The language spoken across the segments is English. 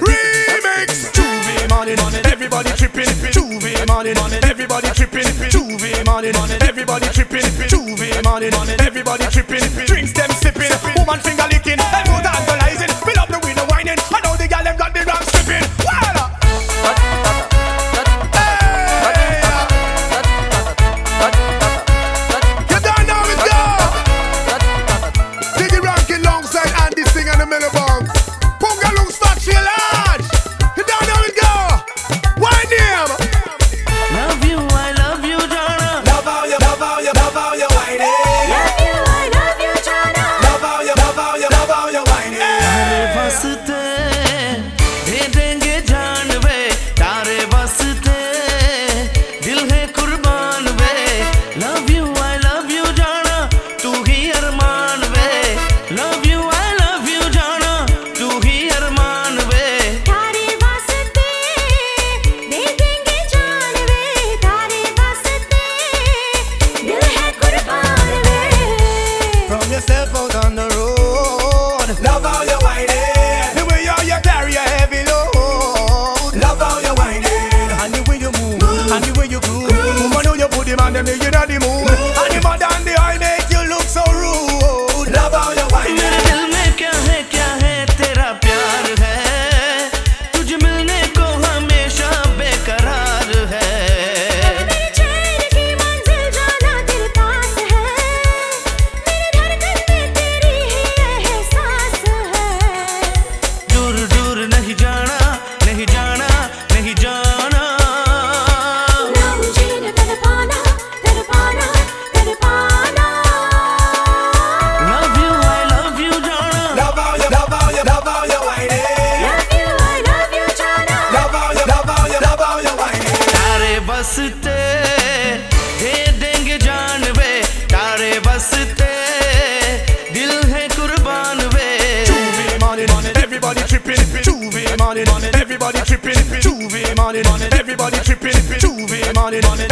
Remix. J'ouvert morning, everybody tripping. J'ouvert morning, everybody tripping. J'ouvert morning, everybody everybody tripping. Drinks them sipping, woman finger licking, everyone analyzing. And the way you groove, woman, know you put the man, them, you know the move. Everybody tripping, two V money. Everybody tripping, two V money.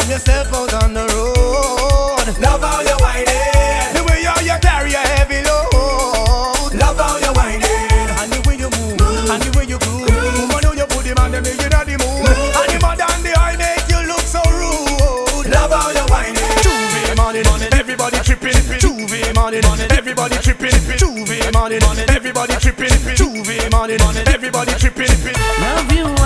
down yourself out on the road. Love how you whine it. The way how you carry a heavy load. Love how you whine it. And the way you move. move. And the way you groove. Move. I know you put them on the make you know the move. move. And the mud and the high make you look so rude. Love how you whine it. J'ouvert morning, everybody tripping. J'ouvert morning, everybody tripping. J'ouvert morning, everybody tripping. J'ouvert morning, everybody tripping. Love you.